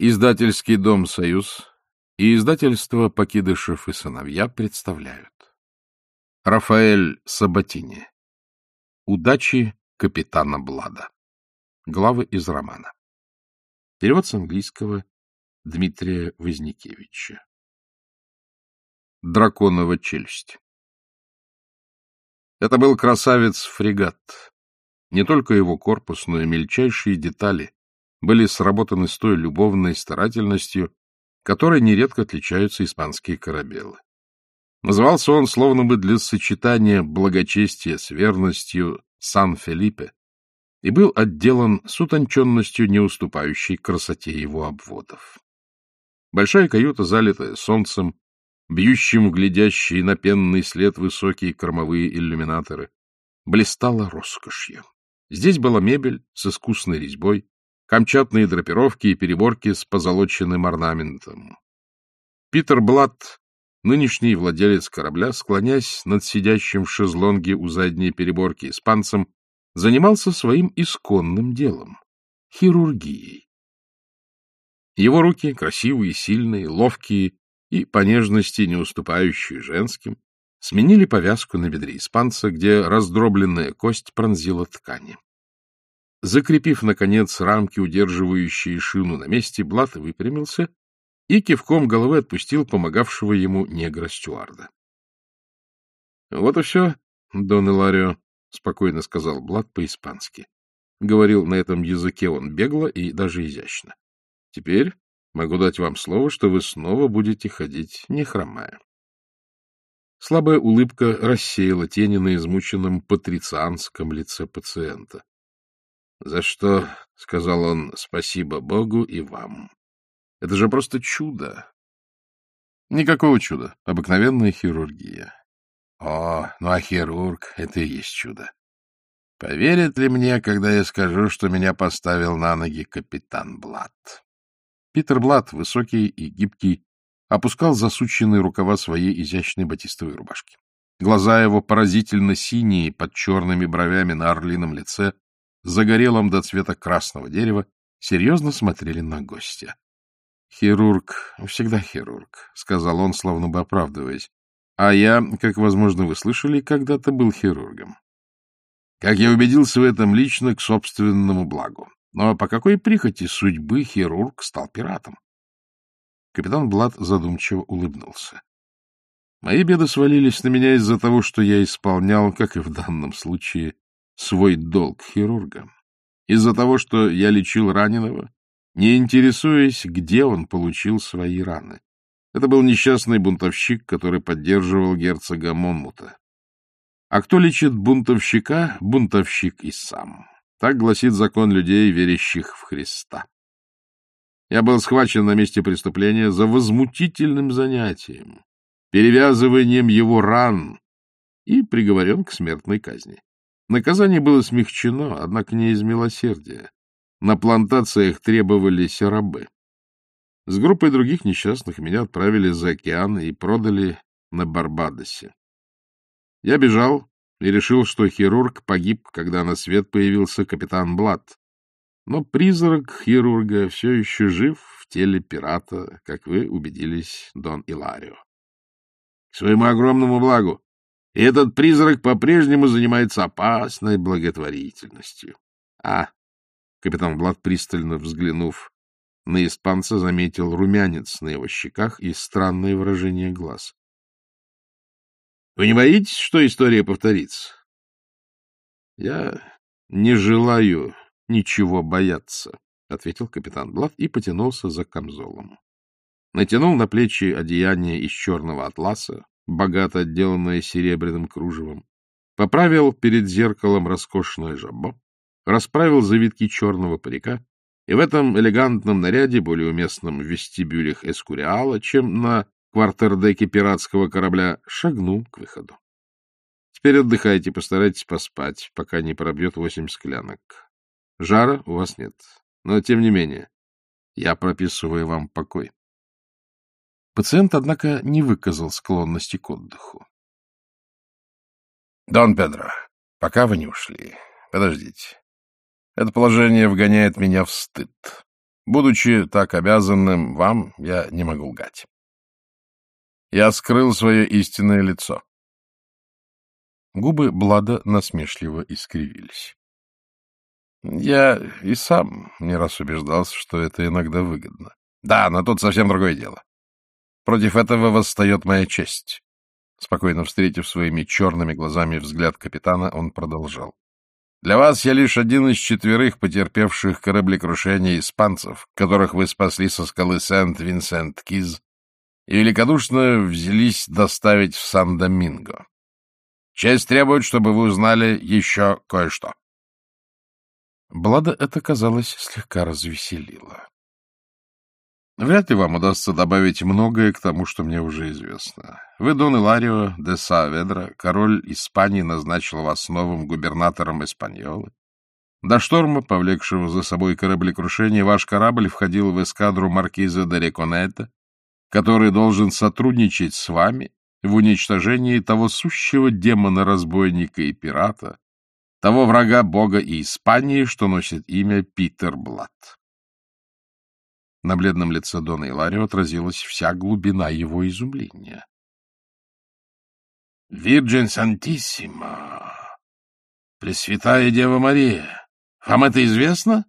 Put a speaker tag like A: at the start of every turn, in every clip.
A: Издательский дом «Союз» и издательство «Покидышев и сыновья» представляют. Рафаэль Сабатини. Удачи капитана Блада. Главы из романа. Перевод с английского Дмитрия Возникевича. Драконова челюсть. Это был красавец-фрегат. Не только его корпус, но и мельчайшие детали были сработаны с той любовной старательностью, которой нередко отличаются испанские корабелы. Назывался он словно бы для сочетания благочестия с верностью Сан-Фелипе и был отделан с утонченностью, не уступающей красоте его обводов. Большая каюта, залитая солнцем, бьющим глядящие на пенный след высокие кормовые иллюминаторы, блистала роскошью. Здесь была мебель с искусной резьбой, камчатные драпировки и переборки с позолоченным орнаментом. Питер Блатт, нынешний владелец корабля, склонясь над сидящим в шезлонге у задней переборки испанцем, занимался своим исконным делом — хирургией. Его руки, красивые, сильные, ловкие и по нежности не уступающие женским, сменили повязку на бедре испанца, где раздробленная кость пронзила ткани. Закрепив, наконец, рамки, удерживающие шину на месте, Блат выпрямился и кивком головы отпустил помогавшего ему негра-стюарда. — Вот и все, Дон Иларио, — спокойно сказал Блад по-испански. Говорил на этом языке он бегло и даже изящно. — Теперь могу дать вам слово, что вы снова будете ходить, не хромая. Слабая улыбка рассеяла тени на измученном патрицианском лице пациента. — За что, — сказал он, — спасибо Богу и вам. Это же просто чудо. Никакого чуда. Обыкновенная хирургия. О, ну а хирург — это и есть чудо. Поверят ли мне, когда я скажу, что меня поставил на ноги капитан Блад? Питер Блад, высокий и гибкий, опускал засученные рукава своей изящной батистовой рубашки. Глаза его поразительно синие, под черными бровями на орлином лице, загорелом до цвета красного дерева, серьезно смотрели на гостя. — Хирург, всегда хирург, — сказал он, словно бы оправдываясь. — А я, как, возможно, вы слышали, когда-то был хирургом. Как я убедился в этом лично к собственному благу. Но по какой прихоти судьбы хирург стал пиратом? Капитан Блад задумчиво улыбнулся. Мои беды свалились на меня из-за того, что я исполнял, как и в данном случае, свой долг хирурга. Из-за того, что я лечил раненого, не интересуясь, где он получил свои раны. Это был несчастный бунтовщик, который поддерживал герцога Монмута. А кто лечит бунтовщика, бунтовщик и сам. Так гласит закон людей, верящих в Христа. Я был схвачен на месте преступления за возмутительным занятием, перевязыванием его ран и приговорен к смертной казни. Наказание было смягчено, однако не из милосердия. На плантациях требовались рабы. С группой других несчастных меня отправили за океан и продали на Барбадосе. Я бежал и решил, что хирург погиб, когда на свет появился капитан Блад. Но призрак хирурга все еще жив в теле пирата, как вы убедились, Дон Иларио. К своему огромному благу и этот призрак по-прежнему занимается опасной благотворительностью. А, капитан Блад, пристально взглянув на испанца, заметил румянец на его щеках и странное выражение глаз. — Вы не боитесь, что история повторится? — Я не желаю ничего бояться, — ответил капитан Блад и потянулся за камзолом. Натянул на плечи одеяние из черного атласа, богато отделанное серебряным кружевом, поправил перед зеркалом роскошное жабо, расправил завитки черного парика, и в этом элегантном наряде, более уместном в вестибюлях Эскуриала, чем на квартердеке пиратского корабля, шагнул к выходу. Теперь отдыхайте, постарайтесь поспать, пока не пробьет восемь склянок. Жара у вас нет, но тем не менее я прописываю вам покой. Пациент, однако, не выказал склонности к отдыху. — Дон Педро, пока вы не ушли, подождите. Это положение вгоняет меня в стыд. Будучи так обязанным вам, я не могу лгать. Я скрыл свое истинное лицо. Губы Блада насмешливо искривились. Я и сам не раз убеждался, что это иногда выгодно. Да, но тут совсем другое дело. Против этого восстает моя честь. Спокойно встретив своими черными глазами взгляд капитана, он продолжал. Для вас я лишь один из четверых потерпевших кораблекрушение испанцев, которых вы спасли со скалы Сент-Винсент-Киз и великодушно взялись доставить в Сан-Доминго. Честь требует, чтобы вы узнали еще кое-что. Блада это, казалось, слегка развеселило. Вряд ли вам удастся добавить многое к тому, что мне уже известно. Вы, Дон Иларио де Сааведра, король Испании, назначил вас новым губернатором Испаньолы. До шторма, повлекшего за собой кораблекрушение, ваш корабль входил в эскадру маркиза де Реконета, который должен сотрудничать с вами в уничтожении того сущего демона-разбойника и пирата, того врага Бога и Испании, что носит имя Питер Блад. На бледном лице Дона Иларио отразилась вся глубина его изумления. — Вирджин Сантиссима! Пресвятая Дева Мария! Вам это известно?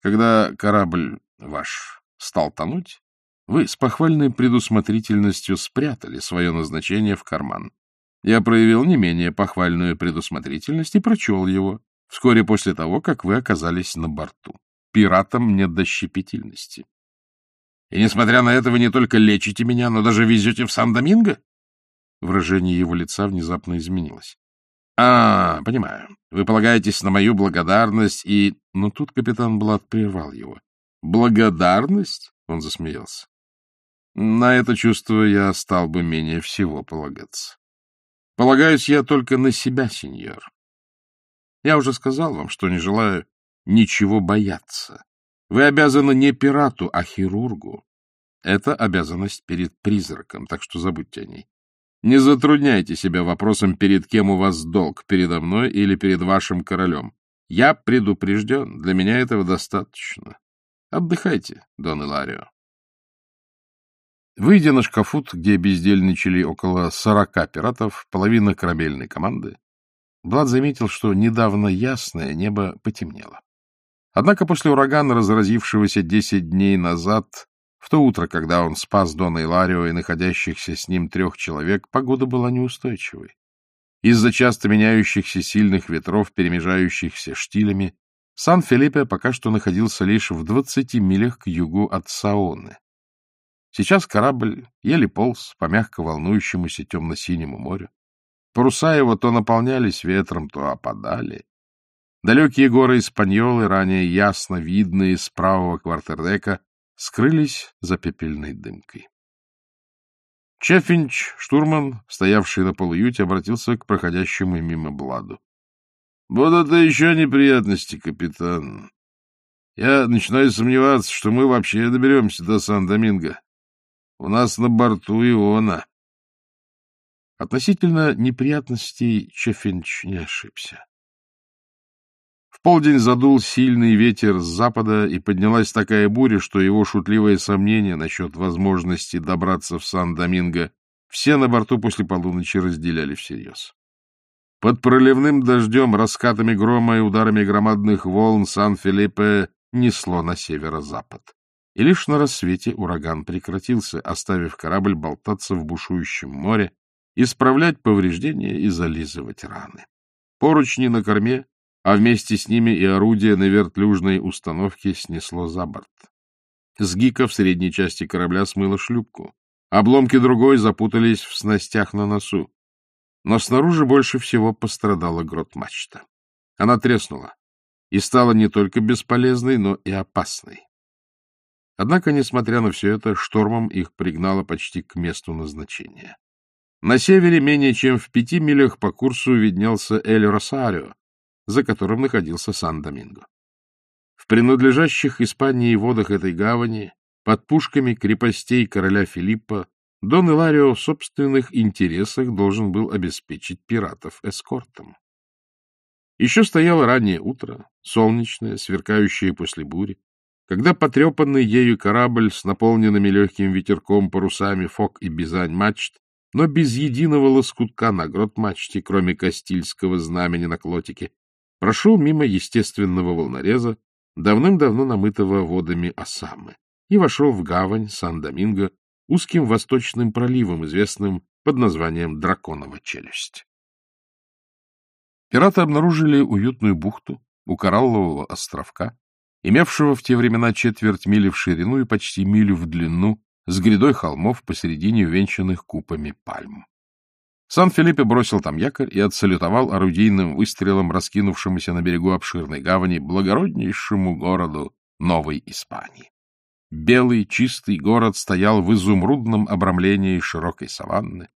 A: Когда корабль ваш стал тонуть, вы с похвальной предусмотрительностью спрятали свое назначение в карман. Я проявил не менее похвальную предусмотрительность и прочел его вскоре после того, как вы оказались на борту пиратам нет до щепетильности. И, несмотря на это, вы не только лечите меня, но даже везете в Сан-Доминго? Выражение его лица внезапно изменилось. — А, понимаю. Вы полагаетесь на мою благодарность и... Но тут капитан Блад прервал его. — Благодарность? — он засмеялся. — На это чувство я стал бы менее всего полагаться. Полагаюсь я только на себя, сеньор. Я уже сказал вам, что не желаю ничего бояться. Вы обязаны не пирату, а хирургу. Это обязанность перед призраком, так что забудьте о ней. Не затрудняйте себя вопросом, перед кем у вас долг, передо мной или перед вашим королем. Я предупрежден, для меня этого достаточно. Отдыхайте, Дон Иларио. Выйдя на шкафут, где бездельничали около сорока пиратов, половина корабельной команды, Блад заметил, что недавно ясное небо потемнело. Однако после урагана, разразившегося десять дней назад, в то утро, когда он спас Дона Иларио и находящихся с ним трех человек, погода была неустойчивой. Из-за часто меняющихся сильных ветров, перемежающихся штилями, Сан-Филиппе пока что находился лишь в двадцати милях к югу от Саоны. Сейчас корабль еле полз по мягко волнующемуся темно-синему морю. Паруса его то наполнялись ветром, то опадали. Далекие горы Испаньолы, ранее ясно видные с правого квартердека, скрылись за пепельной дымкой. Чеффинч, штурман, стоявший на полуюте, обратился к проходящему мимо Бладу. — Вот это еще неприятности, капитан. Я начинаю сомневаться, что мы вообще доберемся до Сан-Доминго. У нас на борту Иона. Относительно неприятностей Чеффинч не ошибся полдень задул сильный ветер с запада, и поднялась такая буря, что его шутливые сомнения насчет возможности добраться в Сан-Доминго все на борту после полуночи разделяли всерьез. Под проливным дождем, раскатами грома и ударами громадных волн Сан-Филиппе несло на северо-запад. И лишь на рассвете ураган прекратился, оставив корабль болтаться в бушующем море, исправлять повреждения и зализывать раны. Поручни на корме а вместе с ними и орудие на вертлюжной установке снесло за борт. С гика в средней части корабля смыло шлюпку. Обломки другой запутались в снастях на носу. Но снаружи больше всего пострадала грот-мачта. Она треснула и стала не только бесполезной, но и опасной. Однако, несмотря на все это, штормом их пригнало почти к месту назначения. На севере, менее чем в пяти милях по курсу, виднелся Эль-Росарио, за которым находился Сан-Доминго. В принадлежащих Испании водах этой гавани, под пушками крепостей короля Филиппа, Дон Иларио в собственных интересах должен был обеспечить пиратов эскортом. Еще стояло раннее утро, солнечное, сверкающее после бури, Когда потрепанный ею корабль с наполненными легким ветерком парусами Фок и Бизань мачт, но без единого лоскутка на грот мачте, кроме Кастильского знамени на клотике, прошел мимо естественного волнореза, давным-давно намытого водами Осамы, и вошел в гавань Сан-Доминго узким восточным проливом, известным под названием Драконова челюсть. Пираты обнаружили уютную бухту у Кораллового островка, имевшего в те времена четверть мили в ширину и почти милю в длину, с грядой холмов посередине увенчанных купами пальм. Сан-Филиппе бросил там якорь и отсалютовал орудийным выстрелом раскинувшемуся на берегу обширной гавани благороднейшему городу Новой Испании. Белый чистый город стоял в изумрудном обрамлении широкой саванны.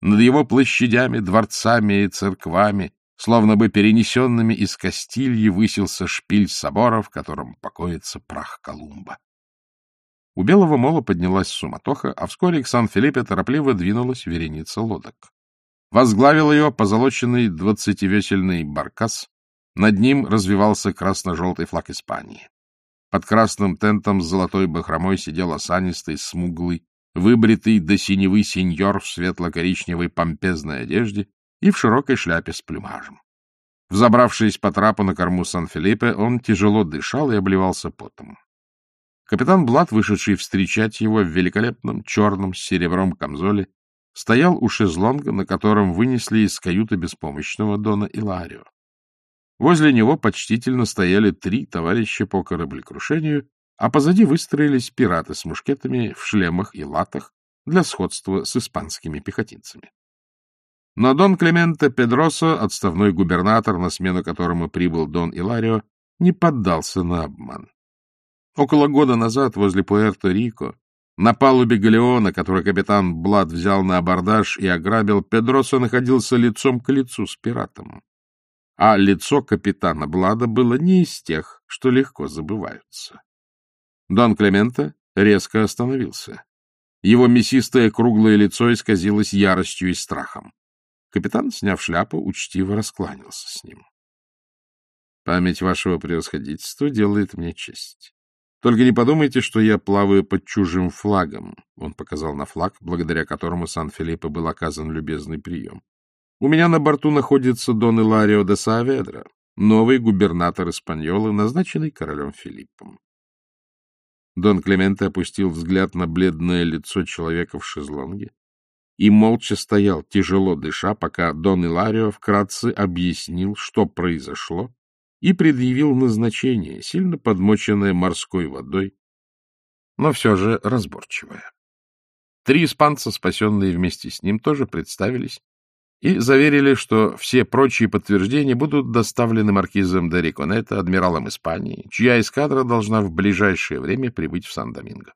A: Над его площадями, дворцами и церквами Словно бы перенесенными из Кастильи высился шпиль собора, в котором покоится прах Колумба. У Белого мола поднялась суматоха, а вскоре к Сан-Филиппе торопливо двинулась вереница лодок. Возглавил ее позолоченный двадцативесельный баркас, над ним развивался красно-желтый флаг Испании. Под красным тентом с золотой бахромой сидел осанистый, смуглый, выбритый до синевы сеньор в светло-коричневой помпезной одежде и в широкой шляпе с плюмажем. Взобравшись по трапу на корму Сан-Филиппе, он тяжело дышал и обливался потом. Капитан Блад, вышедший встречать его в великолепном черном с серебром камзоле, стоял у шезлонга, на котором вынесли из каюты беспомощного Дона Иларио. Возле него почтительно стояли три товарища по кораблекрушению, а позади выстроились пираты с мушкетами в шлемах и латах для сходства с испанскими пехотинцами. Но Дон Клименте Педросо, отставной губернатор, на смену которому прибыл Дон Иларио, не поддался на обман. Около года назад возле Пуэрто-Рико на палубе галеона, который капитан Блад взял на абордаж и ограбил, Педросо находился лицом к лицу с пиратом. А лицо капитана Блада было не из тех, что легко забываются. Дон Клименте резко остановился. Его мясистое круглое лицо исказилось яростью и страхом. Капитан, сняв шляпу, учтиво раскланялся с ним. — Память вашего превосходительства делает мне честь. Только не подумайте, что я плаваю под чужим флагом, — он показал на флаг, благодаря которому Сан-Филиппе был оказан любезный прием. У меня на борту находится Дон Иларио де Сааведра, новый губернатор Испаньолы, назначенный королем Филиппом. Дон Клементе опустил взгляд на бледное лицо человека в шезлонге, и молча стоял, тяжело дыша, пока Дон Иларио вкратце объяснил, что произошло, и предъявил назначение, сильно подмоченное морской водой, но все же разборчивое. Три испанца, спасенные вместе с ним, тоже представились и заверили, что все прочие подтверждения будут доставлены маркизом де Риконета, адмиралом Испании, чья эскадра должна в ближайшее время прибыть в Сан-Доминго.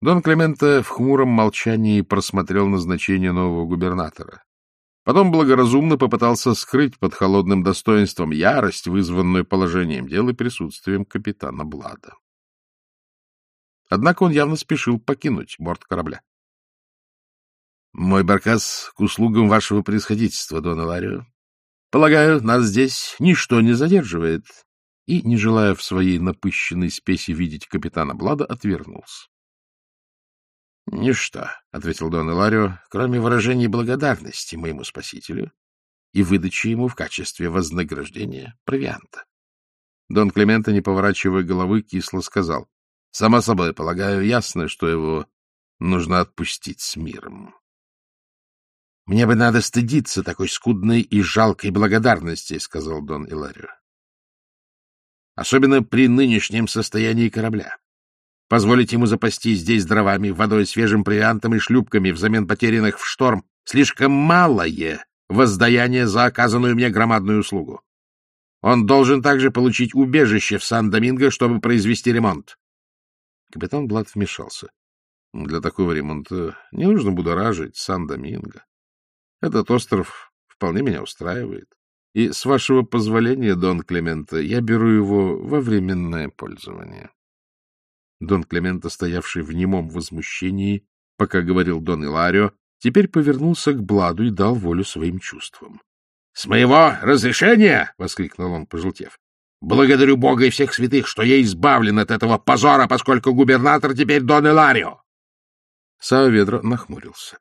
A: Дон Клементе в хмуром молчании просмотрел назначение нового губернатора. Потом благоразумно попытался скрыть под холодным достоинством ярость, вызванную положением дела и присутствием капитана Блада. Однако он явно спешил покинуть борт корабля. — Мой баркас к услугам вашего происходительства, Дон Иларио. Полагаю, нас здесь ничто не задерживает. И, не желая в своей напыщенной спеси видеть капитана Блада, отвернулся. — Ничто, — ответил Дон Иларио, — кроме выражений благодарности моему спасителю и выдачи ему в качестве вознаграждения провианта. Дон Климента, не поворачивая головы, кисло сказал. — Само собой, полагаю, ясно, что его нужно отпустить с миром. — Мне бы надо стыдиться такой скудной и жалкой благодарности, — сказал Дон Иларио. — Особенно при нынешнем состоянии корабля. Позволить ему запастись здесь дровами, водой, свежим провиантом и шлюпками взамен потерянных в шторм — слишком малое воздаяние за оказанную мне громадную услугу. Он должен также получить убежище в Сан-Доминго, чтобы произвести ремонт. Капитан Блад вмешался. Для такого ремонта не нужно будоражить Сан-Доминго. Этот остров вполне меня устраивает. И, с вашего позволения, Дон Клемента, я беру его во временное пользование. Дон Клементо, стоявший в немом возмущении, пока говорил Дон Иларио, теперь повернулся к Бладу и дал волю своим чувствам. — С моего разрешения! — воскликнул он, пожелтев.
B: — Благодарю Бога и всех святых, что я избавлен от этого позора, поскольку губернатор теперь Дон Иларио.
A: Сааведро нахмурился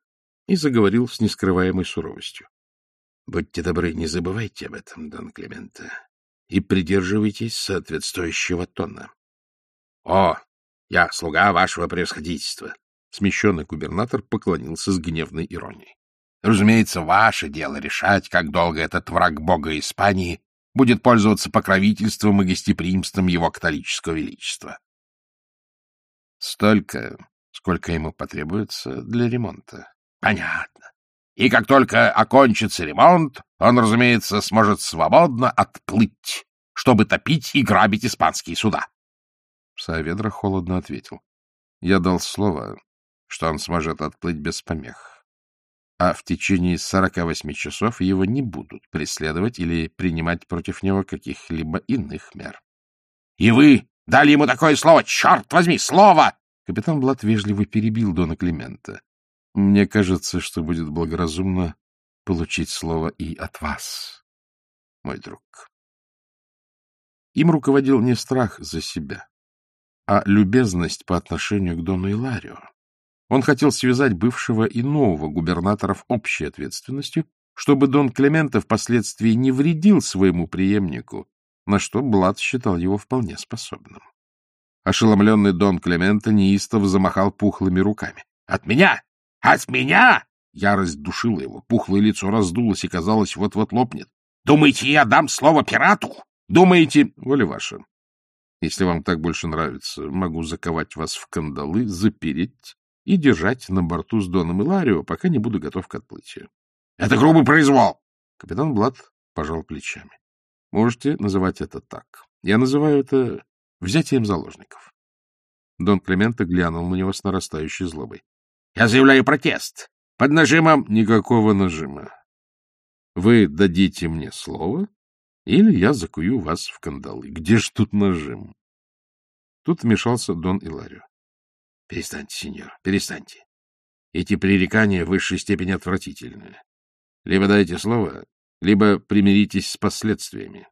A: и заговорил с нескрываемой суровостью. — Будьте добры, не забывайте об этом, Дон Климента, и придерживайтесь соответствующего тона.
B: — О, я слуга вашего превосходительства!
A: Смещенный губернатор поклонился с гневной иронией.
B: — Разумеется, ваше дело решать, как долго этот враг бога Испании будет пользоваться покровительством и гостеприимством его католического величества.
A: Столько, сколько ему потребуется для ремонта.
B: Понятно. И как только окончится ремонт, он, разумеется, сможет свободно отплыть, чтобы топить и грабить испанские суда.
A: Сааведра холодно ответил. Я дал слово, что он сможет отплыть без помех а в течение 48 часов его не будут преследовать или принимать против него каких-либо иных мер.
B: — И вы дали ему такое слово? Черт возьми, слово!
A: Капитан Блат вежливо перебил Дона Климента. — Мне кажется, что будет благоразумно получить слово и от вас, мой друг. Им руководил не страх за себя, а любезность по отношению к Дону Иларио. Он хотел связать бывшего и нового губернаторов общей ответственностью, чтобы Дон Клементо впоследствии не вредил своему преемнику, на что Блад считал его вполне способным. Ошеломленный Дон Клементо неистово замахал пухлыми руками.
B: — От меня! От меня!
A: Ярость душила его, пухлое лицо раздулось и, казалось, вот-вот лопнет.
B: — Думаете, я дам слово пирату? Думаете...
A: — Воля ваша. Если вам так больше нравится, могу заковать вас в кандалы, запереть и держать на борту с Доном Иларио, пока не буду готов к отплытию.
B: — Это грубый произвол!
A: Капитан Блад пожал плечами. — Можете называть это так. Я называю это взятием заложников. Дон Клименто глянул на него с нарастающей злобой.
B: — Я заявляю протест. Под нажимом...
A: — Никакого нажима. Вы дадите мне слово, или я закую вас в кандалы. Где ж тут нажим? Тут вмешался Дон Иларио.
B: Перестаньте, сеньор, перестаньте. Эти пререкания в высшей степени отвратительны. Либо дайте слово, либо примиритесь с последствиями.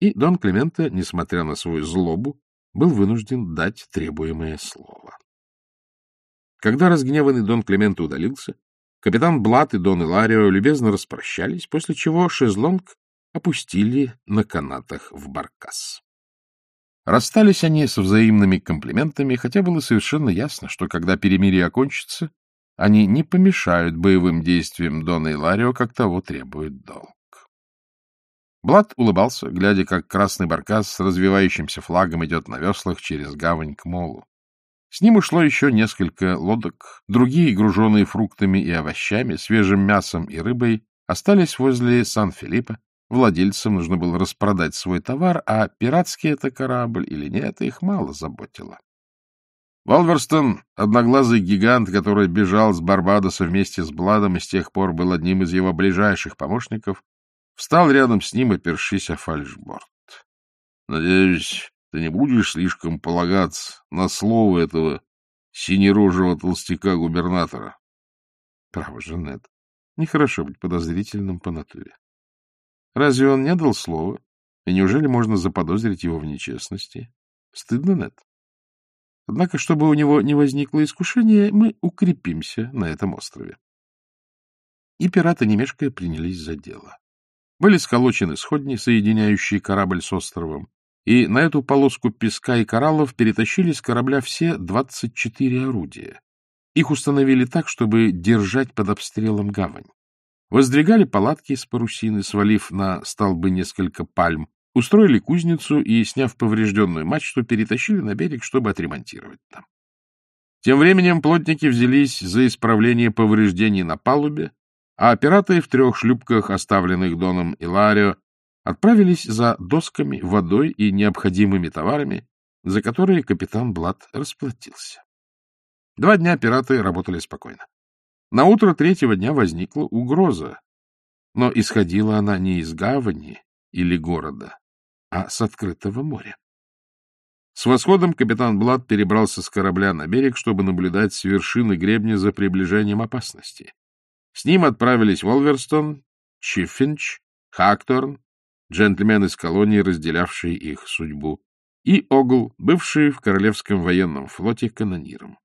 A: И Дон Клименто, несмотря на свою злобу, был вынужден дать требуемое слово. Когда разгневанный Дон Клименто удалился, капитан Блат и Дон Иларио любезно распрощались, после чего шезлонг опустили на канатах в баркас. Расстались они со взаимными комплиментами, хотя было совершенно ясно, что когда перемирие окончится, они не помешают боевым действиям Дона и Ларио, как того требует долг. Блад улыбался, глядя, как красный баркас с развивающимся флагом идет на веслах через гавань к молу. С ним ушло еще несколько лодок, другие, груженные фруктами и овощами, свежим мясом и рыбой, остались возле Сан-Филиппа, Владельцам нужно было распродать свой товар, а пиратский это корабль или нет, их мало заботило. Волверстон, одноглазый гигант, который бежал с Барбадоса вместе с Бладом и с тех пор был одним из его ближайших помощников, встал рядом с ним, опершись о фальшборд. — Надеюсь, ты не будешь слишком полагаться на слово этого синерожего толстяка-губернатора? — Право же, Нед, нехорошо быть подозрительным по натуре. Разве он не дал слова? И неужели можно заподозрить его в нечестности? Стыдно, нет? Однако, чтобы у него не возникло искушения, мы укрепимся на этом острове. И пираты, не принялись за дело. Были сколочены сходни, соединяющие корабль с островом, и на эту полоску песка и кораллов перетащили с корабля все 24 орудия. Их установили так, чтобы держать под обстрелом гавань. Воздвигали палатки из парусины, свалив на столбы несколько пальм, устроили кузницу и, сняв поврежденную мачту, перетащили на берег, чтобы отремонтировать там. Тем временем плотники взялись за исправление повреждений на палубе, а пираты в трех шлюпках, оставленных Доном и Ларио, отправились за досками, водой и необходимыми товарами, за которые капитан Блад расплатился. Два дня пираты работали спокойно. На утро третьего дня возникла угроза, но исходила она не из гавани или города, а с открытого моря. С восходом капитан Блад перебрался с корабля на берег, чтобы наблюдать с вершины гребня за приближением опасности. С ним отправились Волверстон, Чиффинч, Хакторн, джентльмен из колонии, разделявший их судьбу, и Огл, бывший в Королевском военном флоте канониром.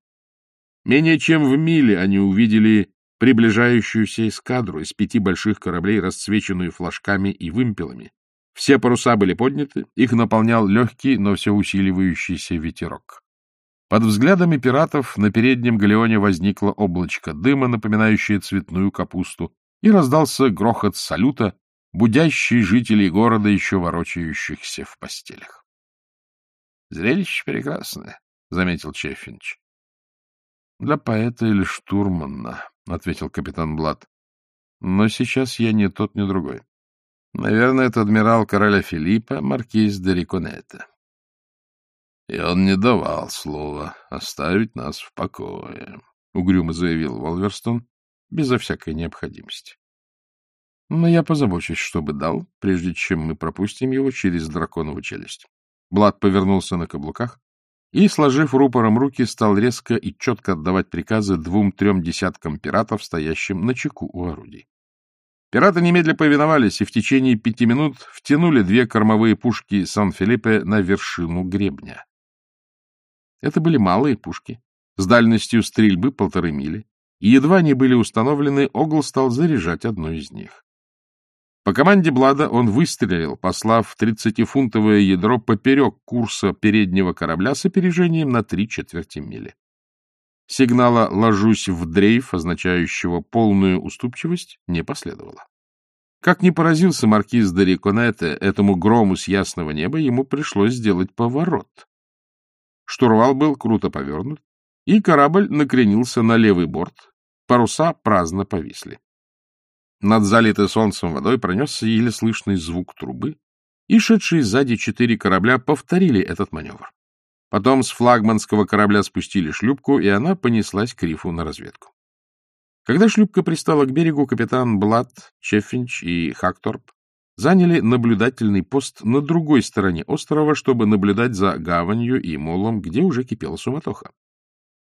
A: Менее чем в миле они увидели приближающуюся эскадру из пяти больших кораблей, расцвеченную флажками и вымпелами. Все паруса были подняты, их наполнял легкий, но все усиливающийся ветерок. Под взглядами пиратов на переднем галеоне возникло облачко дыма, напоминающее цветную капусту, и раздался грохот салюта, будящий жителей города, еще ворочающихся в постелях. — Зрелище прекрасное, — заметил Чеффинч. — Для поэта или штурмана, — ответил капитан Блад. — Но сейчас я ни тот, ни другой. Наверное, это адмирал короля Филиппа, маркиз де Риконета. И он не давал слова оставить нас в покое, — угрюмо заявил Волверстон, безо всякой необходимости. Но я позабочусь, чтобы дал, прежде чем мы пропустим его через драконову челюсть. Блад повернулся на каблуках и, сложив рупором руки, стал резко и четко отдавать приказы двум-трем десяткам пиратов, стоящим на чеку у орудий. Пираты немедля повиновались и в течение пяти минут втянули две кормовые пушки Сан-Филиппе на вершину гребня. Это были малые пушки с дальностью стрельбы полторы мили, и едва они были установлены, Огл стал заряжать одну из них. По команде Блада он выстрелил, послав тридцатифунтовое ядро поперек курса переднего корабля с опережением на три четверти мили. Сигнала «ложусь в дрейф», означающего полную уступчивость, не последовало. Как ни поразился маркиз де этому грому с ясного неба, ему пришлось сделать поворот. Штурвал был круто повернут, и корабль накренился на левый борт, паруса праздно повисли. Над залитой солнцем водой пронесся еле слышный звук трубы, и шедшие сзади четыре корабля повторили этот маневр. Потом с флагманского корабля спустили шлюпку, и она понеслась к рифу на разведку. Когда шлюпка пристала к берегу, капитан Блад, Чеффинч и Хакторп заняли наблюдательный пост на другой стороне острова, чтобы наблюдать за гаванью и молом, где уже кипела суматоха.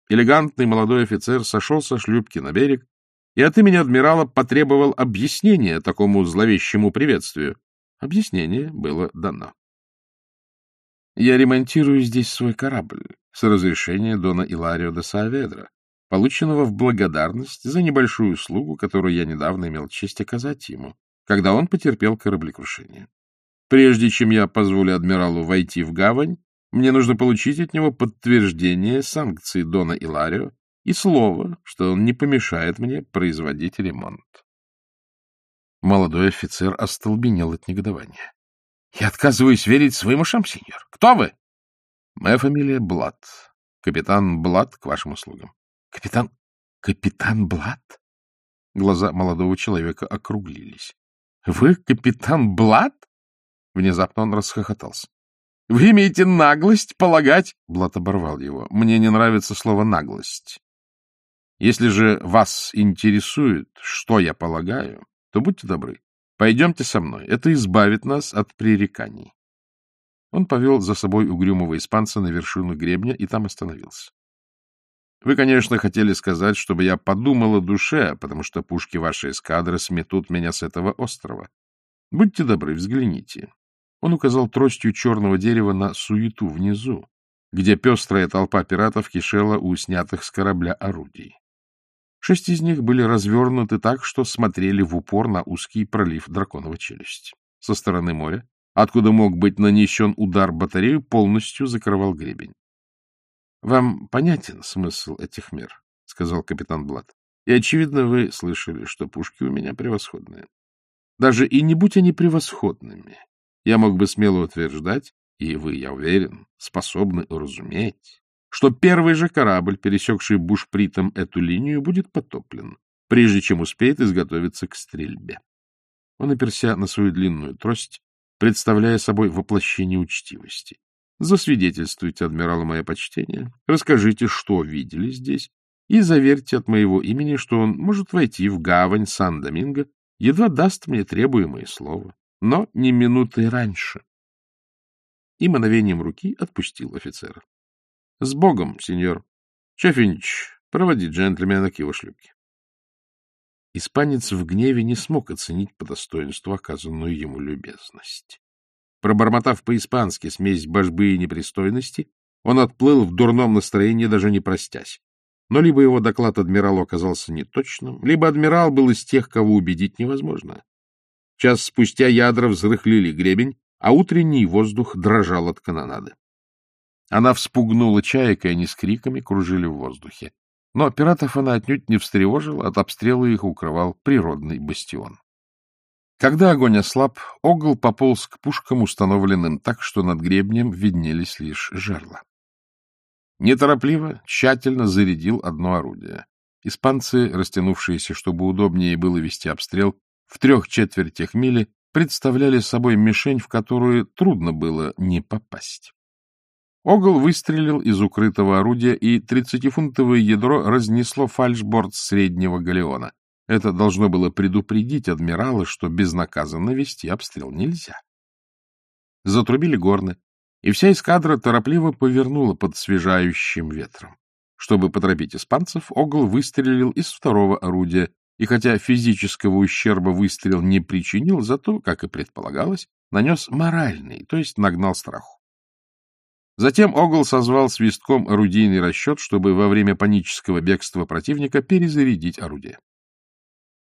A: Элегантный молодой офицер сошел со шлюпки на берег и от имени адмирала потребовал объяснения такому зловещему приветствию. Объяснение было дано. — Я ремонтирую здесь свой корабль с разрешения дона Иларио де Сааведра, полученного в благодарность за небольшую услугу, которую я недавно имел честь оказать ему, когда он потерпел кораблекрушение. Прежде чем я позволю адмиралу войти в гавань, мне нужно получить от него подтверждение санкций Дона Иларио и слово, что он не помешает мне производить ремонт. Молодой офицер остолбенел от негодования. — Я отказываюсь верить своим ушам, сеньор. Кто вы? — Моя фамилия Блад. Капитан Блад к вашим услугам. — Капитан... Капитан Блад? Глаза молодого человека округлились. — Вы капитан Блад? Внезапно он расхохотался. — Вы имеете наглость полагать... Блад оборвал его. — Мне не нравится слово «наглость». Если же вас интересует, что я полагаю, то будьте добры, пойдемте со мной. Это избавит нас от пререканий. Он повел за собой угрюмого испанца на вершину гребня и там остановился. Вы, конечно, хотели сказать, чтобы я подумал о душе, потому что пушки вашей эскадры сметут меня с этого острова. Будьте добры, взгляните. Он указал тростью черного дерева на суету внизу, где пестрая толпа пиратов кишела у снятых с корабля орудий. Шесть из них были развернуты так, что смотрели в упор на узкий пролив драконовой челюсти. Со стороны моря, откуда мог быть нанесен удар батарею, полностью закрывал гребень. — Вам понятен смысл этих мер? — сказал капитан Блад. — И, очевидно, вы слышали, что пушки у меня превосходные. Даже и не будь они превосходными, я мог бы смело утверждать, и вы, я уверен, способны уразуметь, что первый же корабль, пересекший бушпритом эту линию, будет потоплен, прежде чем успеет изготовиться к стрельбе. Он оперся на свою длинную трость, представляя собой воплощение учтивости. Засвидетельствуйте адмиралу мое почтение, расскажите, что видели здесь, и заверьте от моего имени, что он может войти в гавань Сан-Доминго, едва даст мне требуемое слово, но не минуты раньше. И мановением руки отпустил офицера. — С Богом, сеньор. Чефинч, проводи джентльмена к его шлюпке. Испанец в гневе не смог оценить по достоинству оказанную ему любезность. Пробормотав по-испански смесь божбы и непристойности, он отплыл в дурном настроении, даже не простясь. Но либо его доклад адмиралу оказался неточным, либо адмирал был из тех, кого убедить невозможно. Час спустя ядра взрыхлили гребень, а утренний воздух дрожал от канонады. Она вспугнула чаек, и они с криками кружили в воздухе. Но пиратов она отнюдь не встревожила, от обстрела их укрывал природный бастион. Когда огонь ослаб, Огл пополз к пушкам, установленным так, что над гребнем виднелись лишь жерла. Неторопливо, тщательно зарядил одно орудие. Испанцы, растянувшиеся, чтобы удобнее было вести обстрел, в трех четвертях мили представляли собой мишень, в которую трудно было не попасть. Огл выстрелил из укрытого орудия, и тридцатифунтовое ядро разнесло фальшборд среднего галеона. Это должно было предупредить адмирала, что безнаказанно вести обстрел нельзя. Затрубили горны, и вся эскадра торопливо повернула под свежающим ветром. Чтобы поторопить испанцев, Огл выстрелил из второго орудия, и хотя физического ущерба выстрел не причинил, зато, как и предполагалось, нанес моральный, то есть нагнал страху. Затем Огл созвал свистком орудийный расчет, чтобы во время панического бегства противника перезарядить орудие.